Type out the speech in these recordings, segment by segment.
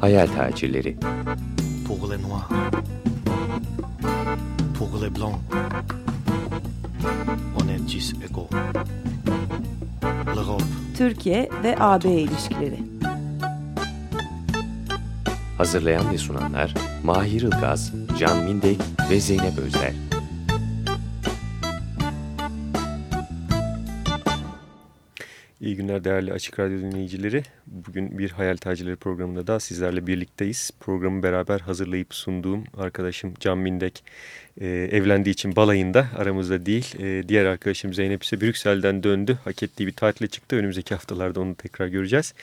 Hayal tacirleri. Pour les noirs. Pour les blancs. On est tous égaux. L'Europe. Türkiye ve AB ilişkileri. Hazırlayan ve sunanlar Mahir Ilgaz, Can Mindek ve Zeynep Özler. Günler değerli Açık Radyo dinleyicileri. Bugün bir Hayal Tacirleri programında da sizlerle birlikteyiz. Programı beraber hazırlayıp sunduğum arkadaşım Can Mindek e, evlendiği için balayında aramızda değil. E, diğer arkadaşım Zeynep ise Brüksel'den döndü. Hak ettiği bir tatile çıktı. Önümüzdeki haftalarda onu tekrar göreceğiz.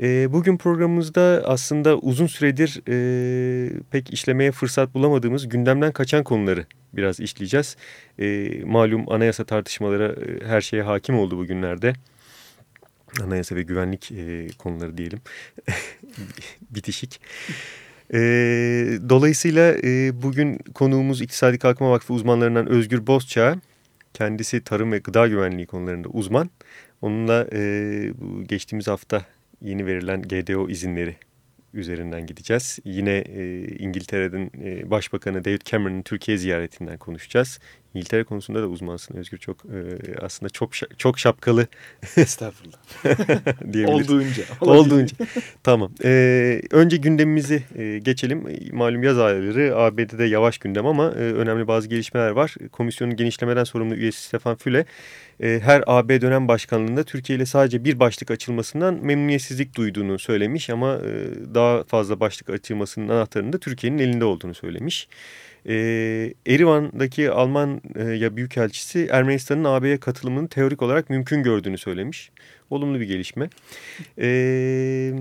E, bugün programımızda aslında uzun süredir e, pek işlemeye fırsat bulamadığımız gündemden kaçan konuları biraz işleyeceğiz. E, malum anayasa tartışmaları e, her şeye hakim oldu bugünlerde anayasa ve güvenlik e, konuları diyelim bitişik. E, dolayısıyla e, bugün konuğumuz İktisadi Kalkınma Vakfı uzmanlarından Özgür Bozçağ. Kendisi tarım ve gıda güvenliği konularında uzman. Onunla e, geçtiğimiz hafta yeni verilen GDO izinleri üzerinden gideceğiz. Yine e, İngiltere'nin e, Başbakanı David Cameron'ın Türkiye ziyaretinden konuşacağız. İngiltere konusunda da uzmansın Özgür. Çok e, aslında çok çok şapkalı. Estağfurullah. Olduğunca. Olduğunca. tamam. E, önce gündemimizi e, geçelim. Malum yaz ayları ABD'de yavaş gündem ama e, önemli bazı gelişmeler var. Komisyonun genişlemeden sorumlu üyesi Stefan Füle e, her AB dönem başkanlığında Türkiye ile sadece bir başlık açılmasından memnuniyetsizlik duyduğunu söylemiş ama e, daha fazla başlık açılmasının anahtarının da Türkiye'nin elinde olduğunu söylemiş. E, Erivan'daki Almanya Büyükelçisi Ermenistan'ın AB'ye katılımını teorik olarak mümkün gördüğünü söylemiş. Olumlu bir gelişme. E,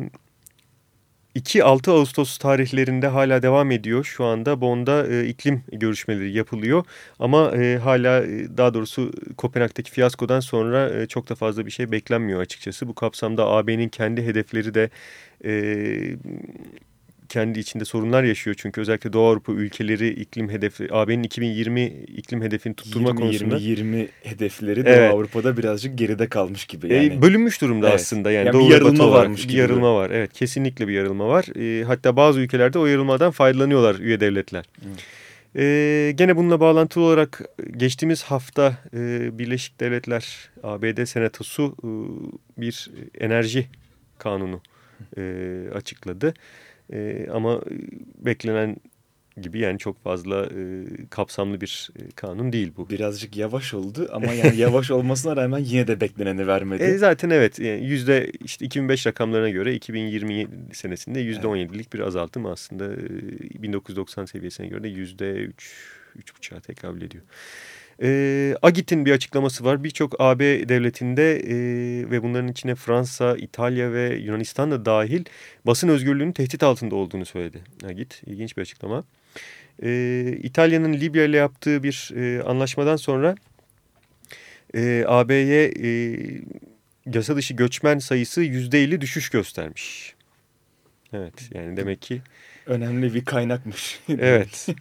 2-6 Ağustos tarihlerinde hala devam ediyor. Şu anda Bonn'da e, iklim görüşmeleri yapılıyor. Ama e, hala e, daha doğrusu Kopenhag'daki fiyaskodan sonra e, çok da fazla bir şey beklenmiyor açıkçası. Bu kapsamda AB'nin kendi hedefleri de e, kendi içinde sorunlar yaşıyor. Çünkü özellikle Doğu Avrupa ülkeleri iklim hedefi, AB'nin 2020 iklim hedefini tutturma 20, konusunda. 2020 hedefleri Doğu evet. Avrupa'da birazcık geride kalmış gibi. E, yani. E, bölünmüş durumda evet. aslında. Yani, yani Doğu bir yarılma varmış gibi. Bir yarılma var. Evet kesinlikle bir yarılma var. E, hatta bazı ülkelerde o yarılmadan faydalanıyorlar üye devletler. Hmm. Ee, gene bununla bağlantılı olarak geçtiğimiz hafta e, Birleşik Devletler ABD Senatosu e, bir enerji kanunu e, açıkladı. E, ama beklenen gibi yani çok fazla e, kapsamlı bir e, kanun değil bu. Birazcık yavaş oldu ama yani yavaş olmasına rağmen yine de bekleneni vermedi. E, zaten evet yani yüzde işte 2005 rakamlarına göre 2020 senesinde yüzde evet. 17'lik bir azaltım aslında e, 1990 seviyesine göre de yüzde 3 3,5'a tekabül ediyor. E, Agit'in bir açıklaması var. Birçok AB devletinde e, ve bunların içine Fransa, İtalya ve Yunanistan da dahil basın özgürlüğünün tehdit altında olduğunu söyledi. Agit ilginç bir açıklama. E, İtalya'nın Libya ile yaptığı bir e, anlaşmadan sonra e, AB'ye e, yasa dışı göçmen sayısı %50 düşüş göstermiş. Evet yani demek ki... Önemli bir kaynakmış. evet.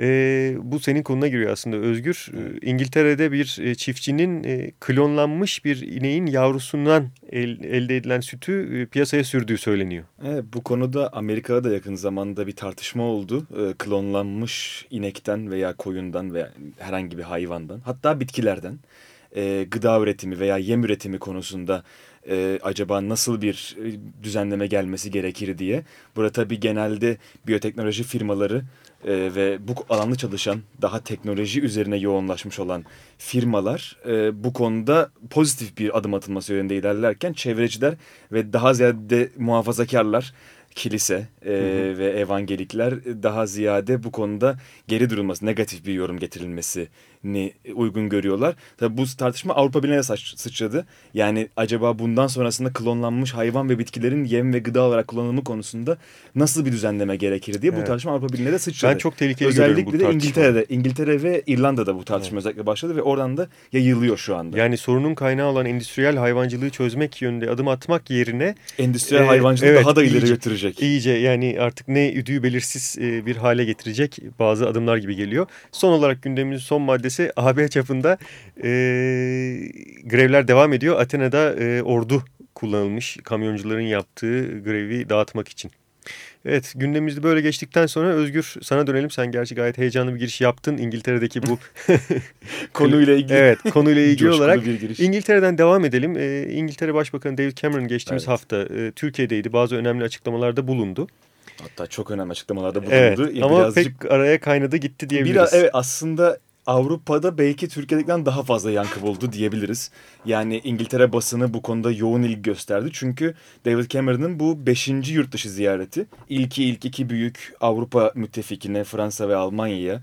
E, bu senin konuna giriyor aslında Özgür. Evet. İngiltere'de bir e, çiftçinin e, klonlanmış bir ineğin yavrusundan el, elde edilen sütü e, piyasaya sürdüğü söyleniyor. Evet, bu konuda Amerika'da da yakın zamanda bir tartışma oldu. E, klonlanmış inekten veya koyundan veya herhangi bir hayvandan hatta bitkilerden e, gıda üretimi veya yem üretimi konusunda e, acaba nasıl bir e, düzenleme gelmesi gerekir diye. Burada tabii genelde biyoteknoloji firmaları e, ve bu alanda çalışan daha teknoloji üzerine yoğunlaşmış olan firmalar e, bu konuda pozitif bir adım atılması yönünde ilerlerken çevreciler ve daha ziyade muhafazakarlar kilise e, hı hı. ve evangelikler daha ziyade bu konuda geri durulması, negatif bir yorum getirilmesi ni uygun görüyorlar. Tabi bu tartışma Avrupa Birliği'ne sıçradı. Yani acaba bundan sonrasında klonlanmış hayvan ve bitkilerin yem ve gıda olarak kullanımı konusunda nasıl bir düzenleme gerekir diye evet. bu tartışma Avrupa Birliği'ne de sıçradı. Ben çok tehlikeli özellikle görüyorum bu tartışma. Özellikle de İngiltere'de, İngiltere ve İrlanda'da bu tartışma evet. özellikle başladı ve oradan da yayılıyor şu anda. Yani sorunun kaynağı olan endüstriyel hayvancılığı çözmek yönünde adım atmak yerine endüstriyel e, hayvancılığı evet, daha da ileri iyice, götürecek. İyice yani artık ne üdüğü belirsiz e, bir hale getirecek bazı adımlar gibi geliyor. Son olarak gündemimizin son maddesi neredeyse AB çapında e, grevler devam ediyor. Atina'da e, ordu kullanılmış kamyoncuların yaptığı grevi dağıtmak için. Evet gündemimizi böyle geçtikten sonra Özgür sana dönelim. Sen gerçi gayet heyecanlı bir giriş yaptın İngiltere'deki bu konuyla ilgili. Evet konuyla ilgili olarak. İngiltere'den devam edelim. Ee, İngiltere Başbakanı David Cameron geçtiğimiz Evet. hafta e, Türkiye'deydi. Bazı önemli açıklamalarda bulundu. Hatta çok önemli açıklamalarda bulundu. Evet ama birazcık- pek araya kaynadı gitti diyebiliriz. Biraz evet aslında Avrupa'da belki Türkiye'dekinden daha fazla yankı buldu diyebiliriz. Yani İngiltere basını bu konuda yoğun ilgi gösterdi. Çünkü David Cameron'ın bu beşinci yurt dışı ziyareti. İlki ilk iki büyük Avrupa müttefikine Fransa ve Almanya'ya.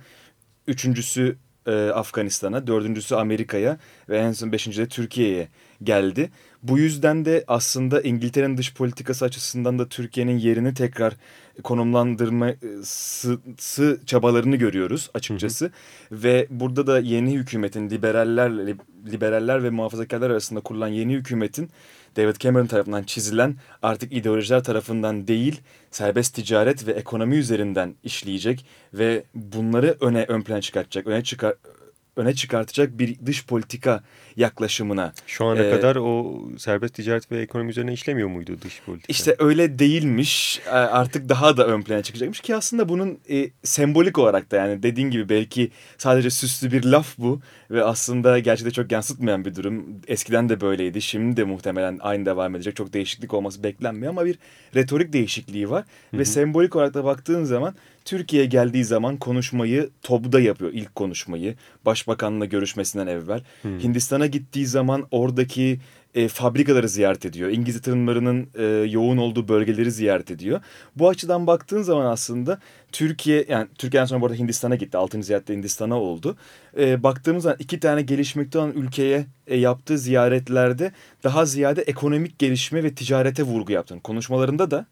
Üçüncüsü e, Afganistan'a, dördüncüsü Amerika'ya ve en son beşinci de Türkiye'ye geldi. Bu yüzden de aslında İngiltere'nin dış politikası açısından da Türkiye'nin yerini tekrar konumlandırması çabalarını görüyoruz açıkçası. Ve burada da yeni hükümetin liberallerle liberaller ve muhafazakarlar arasında kurulan yeni hükümetin David Cameron tarafından çizilen artık ideolojiler tarafından değil serbest ticaret ve ekonomi üzerinden işleyecek ve bunları öne ön plan çıkartacak, öne çıkar öne çıkartacak bir dış politika yaklaşımına. Şu ana Ee, kadar o serbest ticaret ve ekonomi üzerine işlemiyor muydu dış politika? İşte öyle değilmiş. E, Artık daha da ön plana çıkacakmış ki aslında bunun e, sembolik olarak da yani dediğin gibi belki sadece süslü bir laf bu ve aslında gerçekte çok yansıtmayan bir durum. Eskiden de böyleydi. Şimdi de muhtemelen aynı devam edecek. Çok değişiklik olması beklenmiyor ama bir retorik değişikliği var ve sembolik olarak da baktığın zaman Türkiye'ye geldiği zaman konuşmayı TOB'da yapıyor ilk konuşmayı. Başbakanla görüşmesinden evvel. Hindistan'a gittiği zaman oradaki e, fabrikaları ziyaret ediyor. İngiliz yatırımlarının e, yoğun olduğu bölgeleri ziyaret ediyor. Bu açıdan baktığın zaman aslında Türkiye yani Türkiye'den sonra bu arada Hindistan'a gitti. Altıncı ziyarette Hindistan'a oldu. E, baktığımız zaman iki tane gelişmekte olan ülkeye e, yaptığı ziyaretlerde daha ziyade ekonomik gelişme ve ticarete vurgu yaptığını. Konuşmalarında da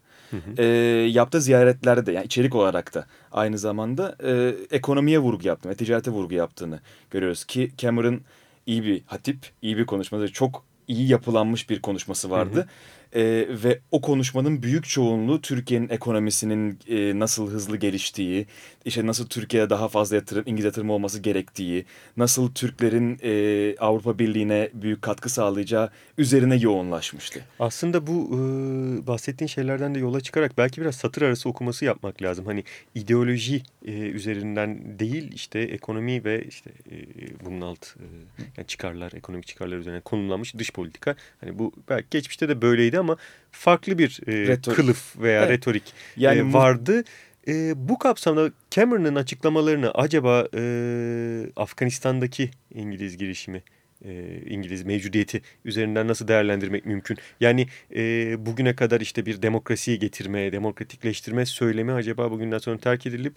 e, yaptığı ziyaretlerde de yani içerik olarak da aynı zamanda e, ekonomiye vurgu yaptığını ve ticarete vurgu yaptığını görüyoruz ki Cameron iyi bir hatip, iyi bir konuşması, çok iyi yapılanmış bir konuşması vardı. E, ve o konuşmanın büyük çoğunluğu Türkiye'nin ekonomisinin e, nasıl hızlı geliştiği, işte nasıl Türkiye'ye daha fazla yatırım, İngiliz yatırımı olması gerektiği, nasıl Türklerin e, Avrupa Birliği'ne büyük katkı sağlayacağı üzerine yoğunlaşmıştı. Aslında bu e, bahsettiğin şeylerden de yola çıkarak belki biraz satır arası okuması yapmak lazım. Hani ideoloji e, üzerinden değil işte ekonomi ve işte e, bunun alt e, yani çıkarlar, ekonomik çıkarlar üzerine konumlanmış dış politika. Hani bu belki geçmişte de böyleydi ama farklı bir e, Retorik. kılıf veya Evet. retorik Yani e, vardı. E, bu kapsamda Cameron'ın açıklamalarını acaba e, Afganistan'daki İngiliz girişimi e, İngiliz mevcudiyeti üzerinden nasıl değerlendirmek mümkün? Yani e, bugüne kadar işte bir demokrasiyi getirme, demokratikleştirme söylemi acaba bugünden sonra terk edilip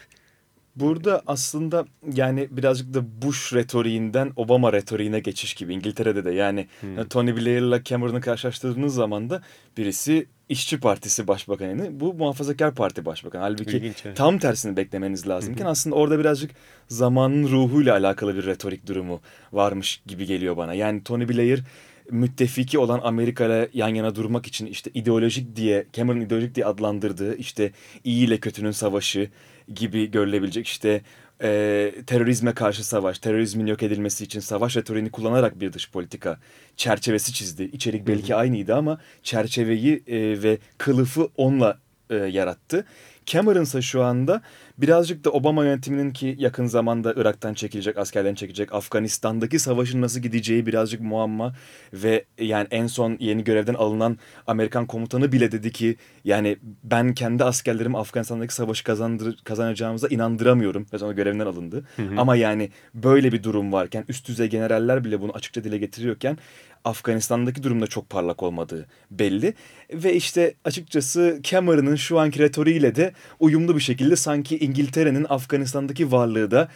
Burada aslında yani birazcık da Bush retoriğinden Obama retoriğine geçiş gibi İngiltere'de de yani Tony Blair'la Cameron'ı karşılaştırdığınız zaman da birisi İşçi Partisi Başbakanı, bu Muhafazakar Parti Başbakanı. Halbuki İlginç, evet. tam tersini beklemeniz lazımken aslında orada birazcık zamanın ruhuyla alakalı bir retorik durumu varmış gibi geliyor bana. Yani Tony Blair müttefiki olan Amerika ile yan yana durmak için işte ideolojik diye Cameron ideolojik diye adlandırdığı işte iyi ile kötünün savaşı gibi görülebilecek işte e, terörizme karşı savaş, terörizmin yok edilmesi için savaş retoriğini kullanarak bir dış politika çerçevesi çizdi. İçerik belki aynıydı ama çerçeveyi e, ve kılıfı onunla e, yarattı. Cameron ise şu anda birazcık da Obama yönetiminin ki yakın zamanda Irak'tan çekilecek, askerlerini çekecek, Afganistan'daki savaşın nasıl gideceği birazcık muamma ve yani en son yeni görevden alınan Amerikan komutanı bile dedi ki yani ben kendi askerlerim Afganistan'daki savaşı kazandır, kazanacağımıza inandıramıyorum ve sonra görevinden alındı. Ama yani böyle bir durum varken üst düzey generaller bile bunu açıkça dile getiriyorken Afganistan'daki durumda çok parlak olmadığı belli. Ve işte açıkçası Cameron'ın şu anki retoriğiyle de uyumlu bir şekilde sanki İngiltere'nin Afganistan'daki varlığı da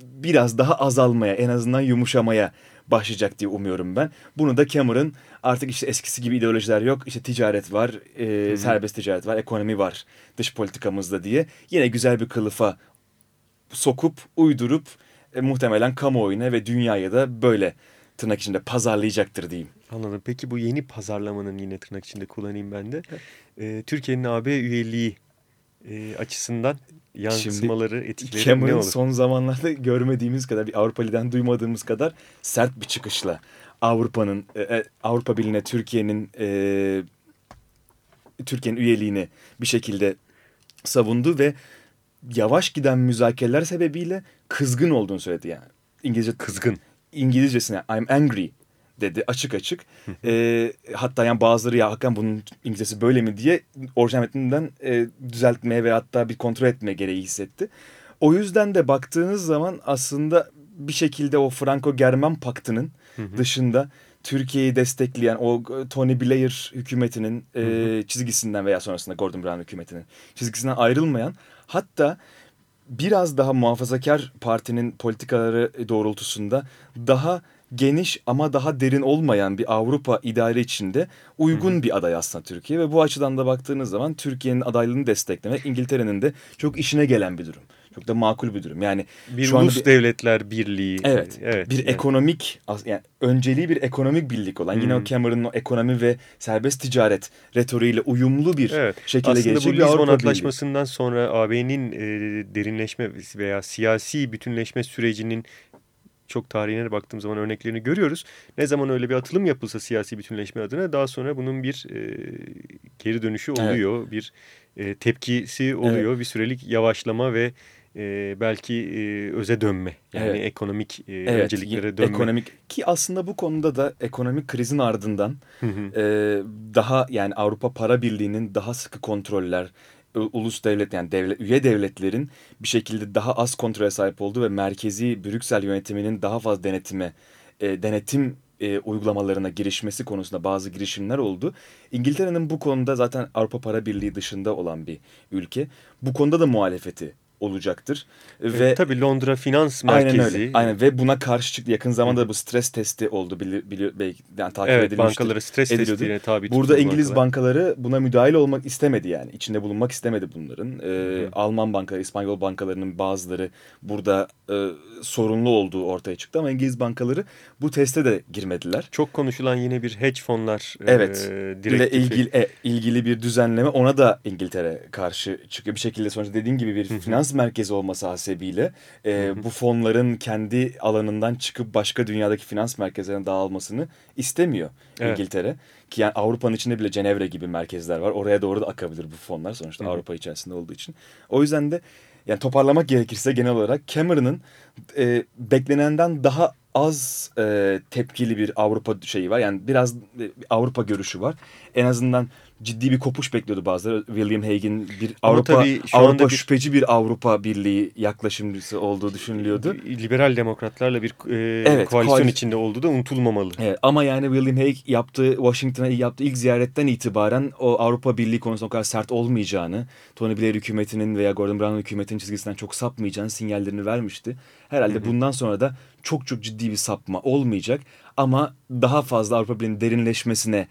biraz daha azalmaya en azından yumuşamaya başlayacak diye umuyorum ben. Bunu da Cameron artık işte eskisi gibi ideolojiler yok. İşte ticaret var, e, serbest ticaret var, ekonomi var dış politikamızda diye. Yine güzel bir kılıfa sokup uydurup e, muhtemelen kamuoyuna ve dünyaya da böyle tırnak içinde pazarlayacaktır diyeyim. Anladım. Peki bu yeni pazarlamanın yine tırnak içinde kullanayım ben de. Ee, Türkiye'nin AB üyeliği e, açısından yansımaları, etkileri ne Cameron olur? son zamanlarda görmediğimiz kadar, bir Avrupa Ligi'den duymadığımız kadar sert bir çıkışla Avrupa'nın, e, e, Avrupa Birliği'ne Türkiye'nin e, Türkiye'nin üyeliğini bir şekilde savundu ve yavaş giden müzakereler sebebiyle kızgın olduğunu söyledi yani. İngilizce Kızgın. İngilizcesine I'm angry dedi açık açık. Ee, hatta yani bazıları ya Hakan bunun İngilizcesi böyle mi diye orijinal metninden e, düzeltmeye ve hatta bir kontrol etme gereği hissetti. O yüzden de baktığınız zaman aslında bir şekilde o Franco-German paktının dışında Türkiye'yi destekleyen o Tony Blair hükümetinin e, çizgisinden veya sonrasında Gordon Brown hükümetinin çizgisinden ayrılmayan hatta biraz daha muhafazakar partinin politikaları doğrultusunda daha geniş ama daha derin olmayan bir Avrupa idare içinde uygun bir aday aslında Türkiye ve bu açıdan da baktığınız zaman Türkiye'nin adaylığını desteklemek İngiltere'nin de çok işine gelen bir durum. Çok da makul bir durum. Yani Bir şu ulus bir- devletler birliği. Evet, evet bir yani. ekonomik yani önceliği bir ekonomik birlik olan yine o Hmm. Cameron'ın o ekonomi ve serbest ticaret retoriğiyle uyumlu bir Evet. şekilde Aslında bu gelecek bir Lizbon Avrupa Birliği. Antlaşması'ndan sonra AB'nin e, derinleşme veya siyasi bütünleşme sürecinin çok tarihine baktığım zaman örneklerini görüyoruz. Ne zaman öyle bir atılım yapılsa siyasi bütünleşme adına daha sonra bunun bir e, geri dönüşü Evet. oluyor. Bir e, tepkisi oluyor. Bir sürelik yavaşlama ve e, belki e, öze dönme. Yani Evet. ekonomik e, Evet, önceliklere dönme. ekonomik ki aslında bu konuda da ekonomik krizin ardından e, daha yani Avrupa Para Birliği'nin daha sıkı kontroller ulus devlet yani devlet üye devletlerin bir şekilde daha az kontrole sahip olduğu ve merkezi Brüksel yönetiminin daha fazla denetime e, denetim e, uygulamalarına girişmesi konusunda bazı girişimler oldu. İngiltere'nin bu konuda zaten Avrupa Para Birliği dışında olan bir ülke. Bu konuda da muhalefeti olacaktır. Ve E, Tabii Londra Finans Aynen Merkezi. öyle. Aynen ve buna karşı çıktı. Yakın zamanda da bu stres testi oldu. Bili, bili, belki yani takip Evet edilmiştir. bankaları stres ediliyordu. testine tabi Burada İngiliz bankalar. bankaları buna müdahil olmak istemedi yani. İçinde bulunmak istemedi bunların. Ee, hı. Alman bankaları, İspanyol bankalarının bazıları burada e, sorunlu olduğu ortaya çıktı ama İngiliz bankaları bu teste de girmediler. Çok konuşulan yine bir hedge fonlar Evet. e, direktifi. ilgili e, ilgili bir düzenleme ona da İngiltere karşı çıkıyor. Bir şekilde sonuçta dediğin gibi bir finans merkezi olması hasebiyle e, bu fonların kendi alanından çıkıp başka dünyadaki finans merkezlerine dağılmasını istemiyor Evet. İngiltere. Ki yani Avrupa'nın içinde bile Cenevre gibi merkezler var. Oraya doğru da akabilir bu fonlar sonuçta Hı hı. Avrupa içerisinde olduğu için. O yüzden de yani toparlamak gerekirse genel olarak Cameron'ın e, beklenenden daha az e, tepkili bir Avrupa şeyi var. Yani biraz e, Avrupa görüşü var. En azından ciddi bir kopuş bekliyordu bazıları. William Hague'in bir Ama Avrupa Avrupa bir- şüpheci bir Avrupa Birliği yaklaşımcısı olduğu düşünülüyordu. Liberal demokratlarla bir e, Evet, koalisyon koali- içinde olduğu da unutulmamalı. Evet, ama yani William Hague yaptığı Washington'a yaptığı ilk ziyaretten itibaren o Avrupa Birliği konusunda o kadar sert olmayacağını, Tony Blair hükümetinin veya Gordon Brown hükümetinin çizgisinden çok sapmayacağını sinyallerini vermişti. Herhalde bundan sonra da çok çok ciddi bir sapma olmayacak ama daha fazla Avrupa Birliği'nin derinleşmesine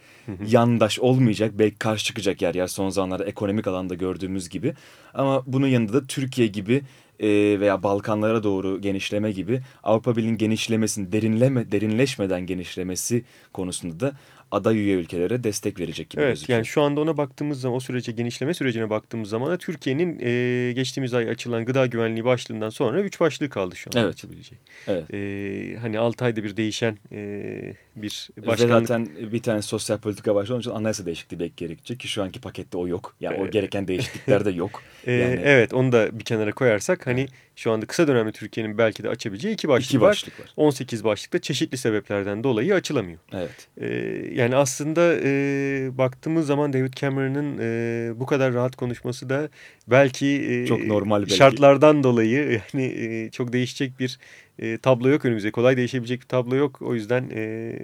yandaş olmayacak. Belki karşı çıkacak yer yer son zamanlarda ekonomik alanda gördüğümüz gibi. Ama bunun yanında da Türkiye gibi e, veya Balkanlara doğru genişleme gibi Avrupa Birliği'nin genişlemesini derinleme derinleşmeden genişlemesi konusunda da aday üye ülkelere destek verecek gibi Evet gözüküyor. yani şu anda ona baktığımız zaman o sürece genişleme sürecine baktığımız zaman da Türkiye'nin e, geçtiğimiz ay açılan gıda güvenliği başlığından sonra 3 başlığı kaldı şu an Evet. açılabilecek. Evet. E, hani 6 ayda bir değişen e, bir Ve başkanlık. zaten bir tane sosyal politika başlığı onun için anayasa değişikliği belki gerekecek ki şu anki pakette o yok. Yani o Evet. gereken değişiklikler de yok. E, Yani- Evet onu da bir kenara koyarsak hani şu anda kısa dönemde Türkiye'nin belki de açabileceği iki başlık İki var. başlık var. 18 başlıkta çeşitli sebeplerden dolayı açılamıyor. Evet. Ee, yani aslında e, baktığımız zaman David Cameron'ın e, bu kadar rahat konuşması da belki e, Çok normal belki. şartlardan dolayı yani e, çok değişecek bir e, tablo yok önümüzde. Kolay değişebilecek bir tablo yok. O yüzden e,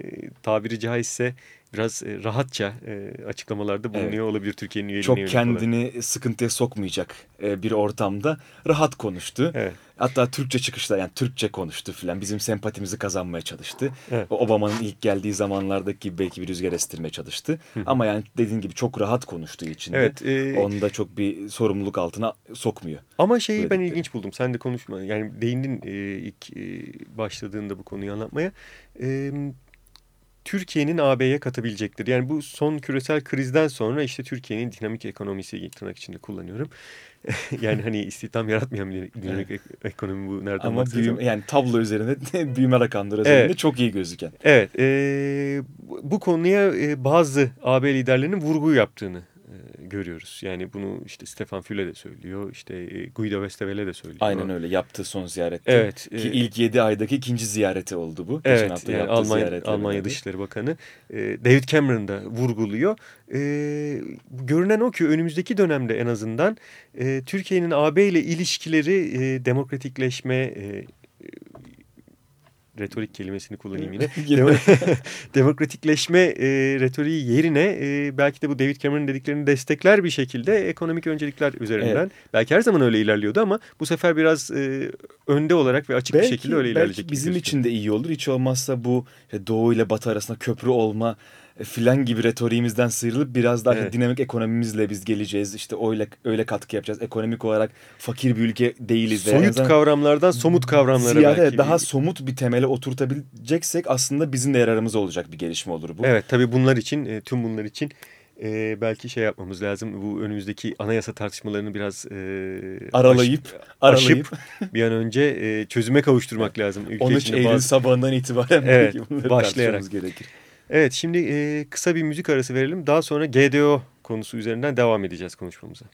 tabiri caizse biraz e, rahatça e, açıklamalarda bulunuyor olabilir Türkiye'nin üyeliğine Çok kendini sıkıntıya sokmayacak e, bir ortamda rahat konuştu. Evet. Hatta Türkçe çıkışta yani Türkçe konuştu filan. Bizim sempatimizi kazanmaya çalıştı. Evet. Obama'nın ilk geldiği zamanlardaki gibi belki bir rüzgar estirmeye çalıştı. Ama yani dediğin gibi çok rahat konuştuğu için Evet, e, onu da çok bir sorumluluk altına sokmuyor. Ama şeyi ben ilginç buldum. Sen de konuşma. Yani değindin e, ilk e, başladığında bu konuyu anlatmaya. E, Türkiye'nin AB'ye katabilecektir? Yani bu son küresel krizden sonra işte Türkiye'nin dinamik ekonomisi tırnak içinde kullanıyorum. yani hani istihdam yaratmayan bir dinamik evet. ekonomi bu nereden Ama büyüme, yani tablo üzerinde büyüme rakamları üzerinde evet. çok iyi gözüken. Evet. E, bu konuya bazı AB liderlerinin vurgu yaptığını görüyoruz. Yani bunu işte Stefan Füle de söylüyor. işte e, Guido Westerwelle de söylüyor. Aynen öyle yaptığı son ziyarette. Evet. Ki e, ilk 7 aydaki ikinci ziyareti oldu bu. Geçen evet. Hafta yani Almanya, Almanya Dışişleri Bakanı e, David Cameron da vurguluyor. E, görünen o ki önümüzdeki dönemde en azından e, Türkiye'nin AB ile ilişkileri e, demokratikleşme, e, retorik kelimesini kullanayım yine. Demokratikleşme e, retoriği yerine e, belki de bu David Cameron dediklerini destekler bir şekilde ekonomik öncelikler üzerinden. Evet. Belki her zaman öyle ilerliyordu ama bu sefer biraz e, önde olarak ve açık belki, bir şekilde öyle ilerleyecek. Belki bizim için de iyi olur. Hiç olmazsa bu Doğu ile Batı arasında köprü olma filan gibi retoriğimizden sıyrılıp biraz daha evet. dinamik ekonomimizle biz geleceğiz. İşte öyle öyle katkı yapacağız. Ekonomik olarak fakir bir ülke değiliz. Soyut yani kavramlardan somut kavramlara ziyade belki. daha somut bir temele oturtabileceksek aslında bizim de yararımız olacak bir gelişme olur bu. Evet tabii bunlar için e, tüm bunlar için e, belki şey yapmamız lazım. Bu önümüzdeki anayasa tartışmalarını biraz e, aralayıp aş, aralayıp bir an önce e, çözüme kavuşturmak lazım. Ülke 13 Eylül bazı... sabahından itibaren evet, başlayarak gerekir. Evet şimdi e, kısa bir müzik arası verelim. Daha sonra GDO konusu üzerinden devam edeceğiz konuşmamıza.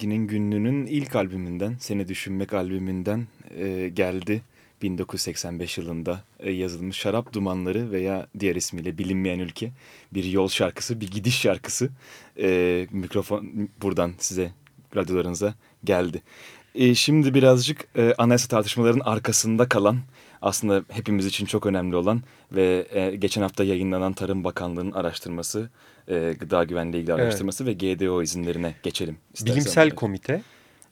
Ezgi'nin Günlü'nün ilk albümünden, Seni Düşünmek albümünden e, geldi. 1985 yılında e, yazılmış Şarap Dumanları veya diğer ismiyle Bilinmeyen Ülke bir yol şarkısı, bir gidiş şarkısı. E, mikrofon buradan size radyolarınıza geldi. E, şimdi birazcık e, anayasa tartışmalarının arkasında kalan aslında hepimiz için çok önemli olan ve e, geçen hafta yayınlanan Tarım Bakanlığı'nın araştırması, e, gıda güvenliği ilgili araştırması evet. ve GDO izinlerine geçelim. Bilimsel evet. komite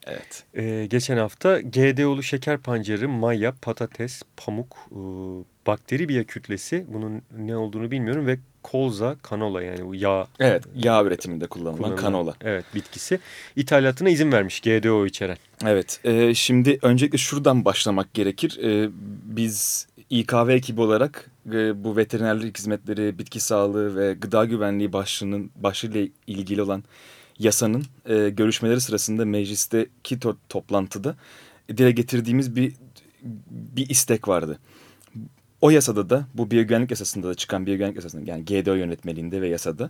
Evet. Ee, geçen hafta GDO'lu şeker pancarı, maya, patates, pamuk, e, bakteri biya kütlesi bunun ne olduğunu bilmiyorum ve kolza, kanola yani bu yağ. Evet yağ üretiminde kullanılan, kullanılan kanola. Evet bitkisi ithalatına izin vermiş GDO içeren. Evet e, şimdi öncelikle şuradan başlamak gerekir. E, biz İKV ekibi olarak e, bu veterinerlik hizmetleri, bitki sağlığı ve gıda güvenliği başlığının başlığıyla ilgili olan yasanın e, görüşmeleri sırasında meclisteki to toplantıda dile getirdiğimiz bir bir istek vardı. O yasada da bu biyogüvenlik yasasında da çıkan biyogüvenlik yasasında yani GDO yönetmeliğinde ve yasada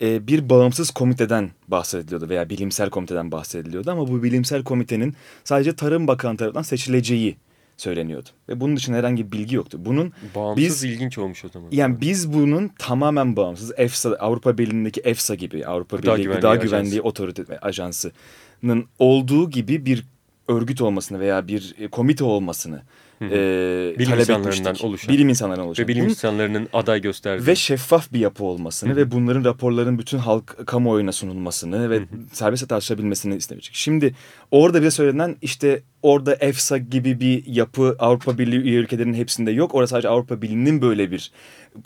e, bir bağımsız komiteden bahsediliyordu veya bilimsel komiteden bahsediliyordu ama bu bilimsel komitenin sadece Tarım Bakanı tarafından seçileceği söyleniyordu. Ve bunun dışında herhangi bir bilgi yoktu. Bunun bağımsız biz, ilginç olmuş o zaman. Yani biz bunun tamamen bağımsız EFSA Avrupa Birliği'ndeki EFSA gibi Avrupa Gıda Birliği Güvenliği Gıda Güvenliği Otorite Ajansı'nın olduğu gibi bir örgüt olmasını veya bir e, komite olmasını e, bilim insanlarından oluşan. Bilim insanlarından oluşan. Ve bilim insanlarının aday gösterdiği. Ve şeffaf bir yapı olmasını Hı -hı. ve bunların raporların bütün halk kamuoyuna sunulmasını ve Hı -hı. serbest tartışabilmesini istemiştik. Şimdi orada bize söylenen işte orada EFSA gibi bir yapı Avrupa Birliği üye ülkelerinin hepsinde yok. Orada sadece Avrupa Birliği'nin böyle bir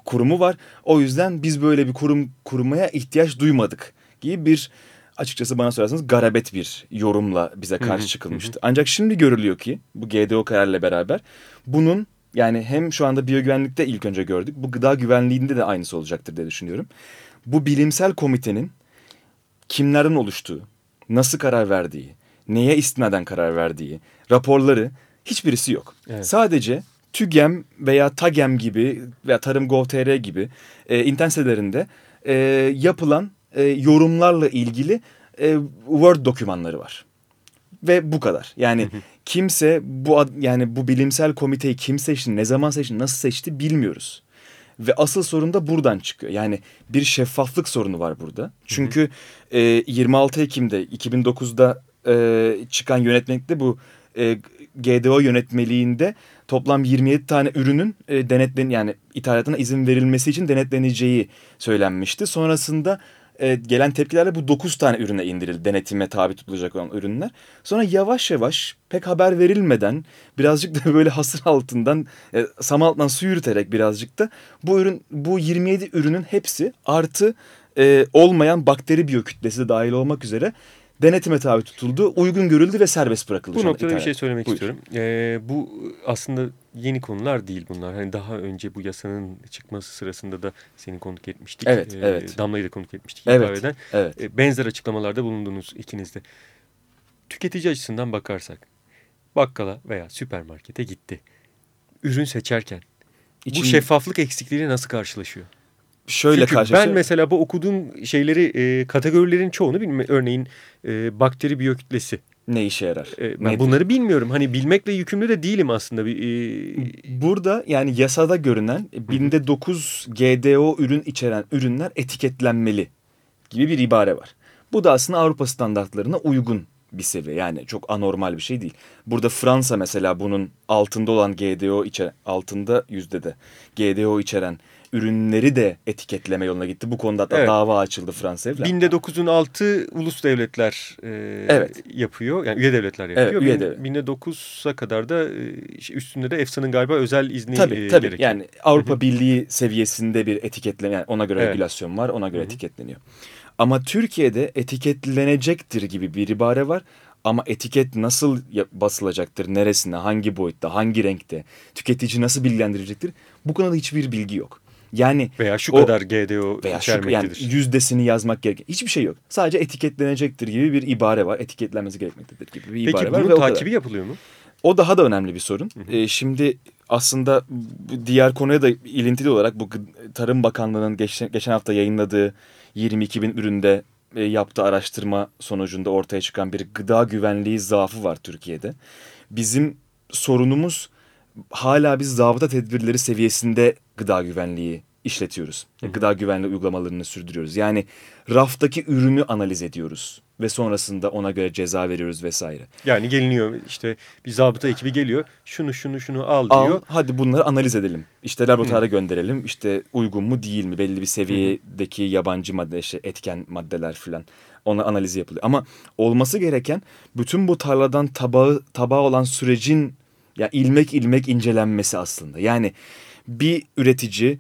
kurumu var. O yüzden biz böyle bir kurum kurmaya ihtiyaç duymadık gibi bir açıkçası bana sorarsanız garabet bir yorumla bize karşı çıkılmıştı. Ancak şimdi görülüyor ki bu GDO kararıyla beraber bunun yani hem şu anda biyogüvenlikte ilk önce gördük. Bu gıda güvenliğinde de aynısı olacaktır diye düşünüyorum. Bu bilimsel komitenin kimlerden oluştuğu, nasıl karar verdiği, neye istinaden karar verdiği, raporları hiçbirisi yok. Evet. Sadece TÜGEM veya TAGEM gibi veya Tarım Gov.tr gibi e, internet sitelerinde e, yapılan e, yorumlarla ilgili e, Word dokümanları var. Ve bu kadar. Yani kimse bu yani bu bilimsel komiteyi kim seçti, ne zaman seçti, nasıl seçti bilmiyoruz. Ve asıl sorun da buradan çıkıyor. Yani bir şeffaflık sorunu var burada. Çünkü e, 26 Ekim'de 2009'da e, çıkan yönetmelikte bu e, GDO yönetmeliğinde toplam 27 tane ürünün e, denetlen yani ithalatına izin verilmesi için denetleneceği söylenmişti. Sonrasında e, gelen tepkilerle bu 9 tane ürüne indirildi. Denetime tabi tutulacak olan ürünler. Sonra yavaş yavaş pek haber verilmeden birazcık da böyle hasır altından e, sam altından su yürüterek birazcık da bu ürün bu 27 ürünün hepsi artı e, olmayan bakteri biyokütlesi de dahil olmak üzere denetime tabi tutuldu, uygun görüldü ve serbest bırakıldı. Bu noktada bir şey söylemek Buyur. istiyorum. Ee, bu aslında yeni konular değil bunlar. Hani daha önce bu yasanın çıkması sırasında da seni konuk etmiştik. Evet, ee, evet. Damla'yı da konuk etmiştik. Evet, evet. Ee, benzer açıklamalarda bulundunuz ikiniz de. Tüketici açısından bakarsak, bakkala veya süpermarkete gitti. Ürün seçerken İçin... bu şeffaflık eksikliğiyle nasıl karşılaşıyor? Şöyle Çünkü ben mesela bu okuduğum şeyleri e, kategorilerin çoğunu bilmiyorum. Örneğin e, bakteri biyokütlesi. Ne işe yarar? E, ben Nedir? bunları bilmiyorum. Hani bilmekle yükümlü de değilim aslında. Bir, e... Burada yani yasada görünen binde 9 GDO ürün içeren ürünler etiketlenmeli gibi bir ibare var. Bu da aslında Avrupa standartlarına uygun bir seviye. Yani çok anormal bir şey değil. Burada Fransa mesela bunun altında olan GDO içeren, altında yüzde de GDO içeren ürünleri de etiketleme yoluna gitti. Bu konuda da evet. dava açıldı Fransa evlen. Binde dokuzun altı ulus devletler e, evet. yapıyor. Yani üye devletler yapıyor. Evet, üye devlet. Binde dokuza kadar da e, üstünde de EFSA'nın galiba özel izni tabii, e, tabii. gerekiyor. Yani Avrupa Birliği seviyesinde bir etiketleme yani ona göre evet. regülasyon var ona göre Hı -hı. etiketleniyor. Ama Türkiye'de etiketlenecektir gibi bir ibare var. Ama etiket nasıl basılacaktır, neresine, hangi boyutta, hangi renkte, tüketici nasıl bilgilendirilecektir? Bu konuda hiçbir bilgi yok. Yani veya şu o, kadar GDO veya şu, yani yüzdesini yazmak gerek. Hiçbir şey yok. Sadece etiketlenecektir gibi bir ibare var. Etiketlenmesi gerekmektedir gibi bir Peki, ibare var. Peki bunun takibi yapılıyor mu? O daha da önemli bir sorun. Hı hı. Ee, şimdi aslında diğer konuya da ilintili olarak bu Tarım Bakanlığı'nın geçen, geçen hafta yayınladığı 22 bin üründe e, yaptığı araştırma sonucunda ortaya çıkan bir gıda güvenliği zaafı var Türkiye'de. Bizim sorunumuz hala biz zabıta tedbirleri seviyesinde gıda güvenliği işletiyoruz. Hı hı. Gıda güvenliği uygulamalarını sürdürüyoruz. Yani raftaki ürünü analiz ediyoruz ve sonrasında ona göre ceza veriyoruz vesaire. Yani geliniyor işte bir zabıta ekibi geliyor şunu şunu şunu al diyor. Al hadi bunları analiz edelim. İşte laboratuvara Hı. gönderelim işte uygun mu değil mi belli bir seviyedeki Hı. yabancı madde işte etken maddeler filan ona analizi yapılıyor. Ama olması gereken bütün bu tarladan tabağı, tabağı olan sürecin ya ilmek ilmek incelenmesi aslında. Yani bir üretici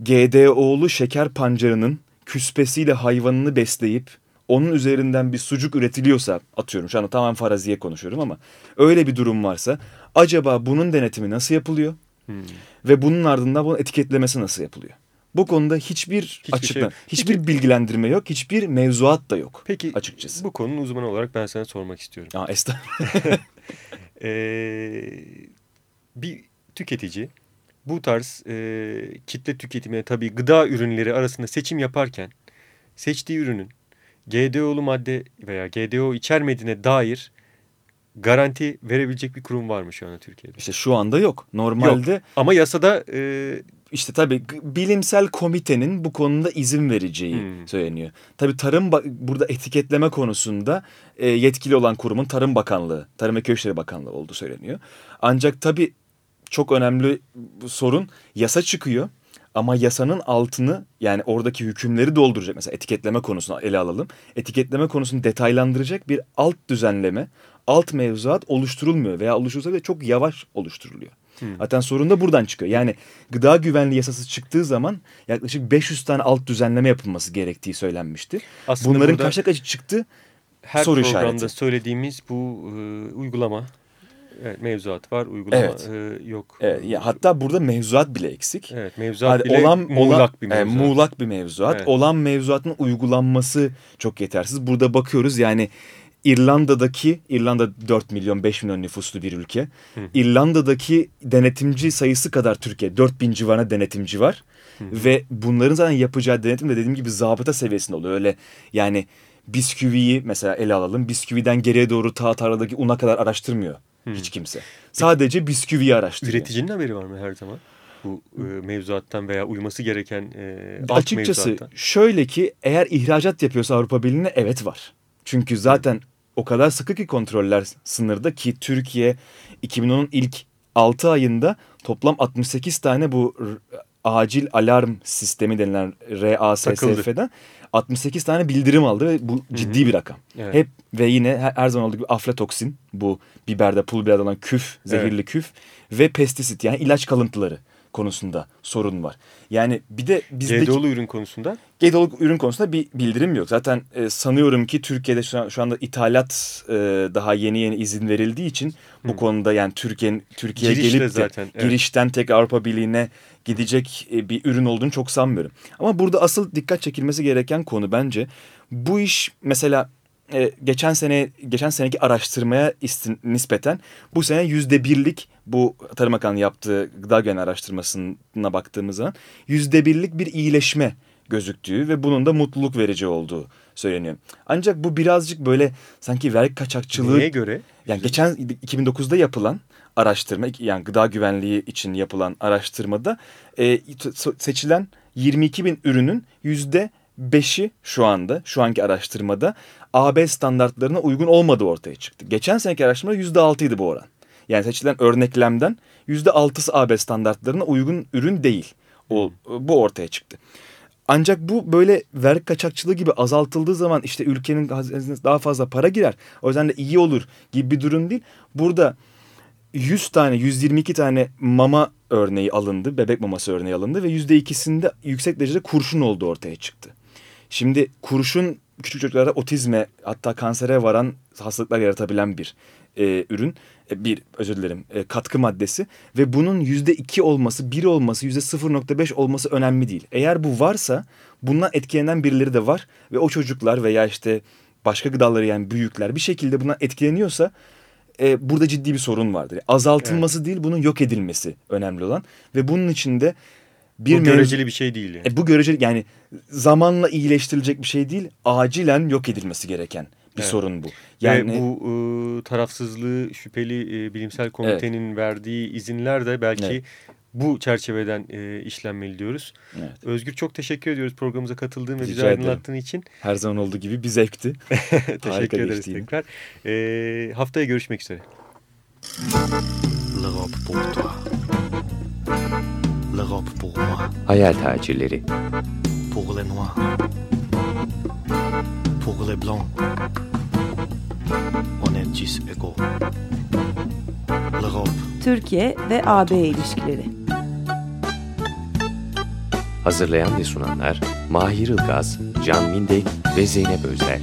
GDO'lu şeker pancarının küspesiyle hayvanını besleyip onun üzerinden bir sucuk üretiliyorsa atıyorum şu anda tamamen faraziye konuşuyorum ama öyle bir durum varsa acaba bunun denetimi nasıl yapılıyor? Hmm. Ve bunun ardından bunun etiketlemesi nasıl yapılıyor? Bu konuda hiçbir, hiçbir açıklama, şey hiçbir Peki, bilgilendirme yok, hiçbir mevzuat da yok Peki, açıkçası. bu konunun uzmanı olarak ben sana sormak istiyorum. Aa, estağfurullah. ee, tüketici bu tarz e, kitle tüketimine tabii gıda ürünleri arasında seçim yaparken seçtiği ürünün GDO'lu madde veya GDO içermediğine dair garanti verebilecek bir kurum var mı şu anda Türkiye'de? İşte şu anda yok. Normalde yok. ama yasada e... işte tabii bilimsel komitenin bu konuda izin vereceği hmm. söyleniyor. Tabii tarım burada etiketleme konusunda e, yetkili olan kurumun Tarım Bakanlığı, Tarım ve Köy Bakanlığı olduğu söyleniyor. Ancak tabii çok önemli sorun yasa çıkıyor. Ama yasanın altını yani oradaki hükümleri dolduracak. Mesela etiketleme konusunu ele alalım. Etiketleme konusunu detaylandıracak bir alt düzenleme, alt mevzuat oluşturulmuyor. Veya oluşturulsa da çok yavaş oluşturuluyor. Hmm. Zaten sorun da buradan çıkıyor. Yani gıda güvenliği yasası çıktığı zaman yaklaşık 500 tane alt düzenleme yapılması gerektiği söylenmişti. Aslında Bunların kaç kaçı çıktı? Her soru programda işareti. söylediğimiz bu e, uygulama Evet, mevzuat var, uygulama evet. e, yok. Evet, ya hatta burada mevzuat bile eksik. Evet, mevzuat yani bile olan, muğlak bir mevzuat. E, muğlak bir mevzuat. Evet. Olan mevzuatın uygulanması çok yetersiz. Burada bakıyoruz yani İrlanda'daki, İrlanda 4 milyon 5 milyon nüfuslu bir ülke. Hı. İrlanda'daki denetimci sayısı kadar Türkiye. 4 bin civarına denetimci var. Hı. Ve bunların zaten yapacağı denetim de dediğim gibi zabıta seviyesinde oluyor. Öyle yani bisküviyi mesela ele alalım. Bisküviden geriye doğru ta tarladaki una kadar araştırmıyor Hmm. Hiç kimse. Sadece bisküviyi araştırıyor. Üreticinin haberi var mı her zaman? Bu e, mevzuattan veya uyması gereken e, Açıkçası mevzuattan. şöyle ki eğer ihracat yapıyorsa Avrupa Birliği'ne evet var. Çünkü zaten o kadar sıkı ki kontroller sınırda ki Türkiye 2010'un ilk 6 ayında toplam 68 tane bu acil alarm sistemi denilen RASSF'den 68 tane bildirim aldı ve bu ciddi Hı -hı. bir rakam. Evet. Hep ve yine her, her zaman olduğu gibi aflatoksin bu biberde pul biberden olan küf, zehirli evet. küf ve pestisit yani ilaç kalıntıları konusunda sorun var. Yani bir de bizdeki... GDO'lu ürün konusunda? GDO'lu ürün konusunda bir bildirim yok. Zaten e, sanıyorum ki Türkiye'de şu, an, şu anda ithalat e, daha yeni yeni izin verildiği için bu hmm. konuda yani Türkiye'nin Türkiye'ye gelip de zaten, evet. girişten tek Avrupa Birliği'ne gidecek e, bir ürün olduğunu çok sanmıyorum. Ama burada asıl dikkat çekilmesi gereken konu bence bu iş mesela e, geçen sene geçen seneki araştırmaya istin, nispeten bu sene yüzde birlik bu Tarım Bakanlığı yaptığı gıda güvenliği araştırmasına baktığımız zaman yüzde birlik bir iyileşme gözüktüğü ve bunun da mutluluk verici olduğu söyleniyor. Ancak bu birazcık böyle sanki vergi kaçakçılığı... Neye göre? Yani geçen 2009'da yapılan araştırma yani gıda güvenliği için yapılan araştırmada e, seçilen 22 bin ürünün yüzde beşi şu anda şu anki araştırmada AB standartlarına uygun olmadığı ortaya çıktı. Geçen seneki araştırmada yüzde altıydı bu oran. Yani seçilen örneklemden yüzde altısı AB standartlarına uygun ürün değil. O, bu ortaya çıktı. Ancak bu böyle vergi kaçakçılığı gibi azaltıldığı zaman işte ülkenin daha fazla para girer. O yüzden de iyi olur gibi bir durum değil. Burada 100 tane 122 tane mama örneği alındı. Bebek maması örneği alındı ve %2'sinde yüksek derecede kurşun olduğu ortaya çıktı. Şimdi kurşun küçük çocuklarda otizme hatta kansere varan hastalıklar yaratabilen bir e, ürün. E, bir özür dilerim e, katkı maddesi ve bunun yüzde iki olması bir olması yüzde 0.5 olması önemli değil. Eğer bu varsa bundan etkilenen birileri de var ve o çocuklar veya işte başka gıdaları yani büyükler bir şekilde bundan etkileniyorsa e, burada ciddi bir sorun vardır. Azaltılması evet. değil bunun yok edilmesi önemli olan ve bunun için de bir Bu mevzu- göreceli bir şey değil yani. E, bu göreceli yani zamanla iyileştirilecek bir şey değil. Acilen yok edilmesi gereken bir Evet. sorun bu. Yani Yani bu e, tarafsızlığı şüpheli e, bilimsel komitenin verdiği izinler de belki Evet. bu çerçeveden e, işlenmeli diyoruz. Evet. Özgür çok teşekkür ediyoruz programımıza katıldığın ve bizi Rica ederim. aydınlattığın için. her zaman olduğu gibi bir zevkti. teşekkür ederiz geçti yine. tekrar. E, haftaya görüşmek üzere. L'Europe pour toi. L'Europe pour moi. Hayal tacirleri. Pour les noirs. Pour les blancs. On est tous égaux. L'Europe Türkiye ve AB ilişkileri. Hazırlayan ve sunanlar Mahir Ilgaz, Can Mindek ve Zeynep Özler.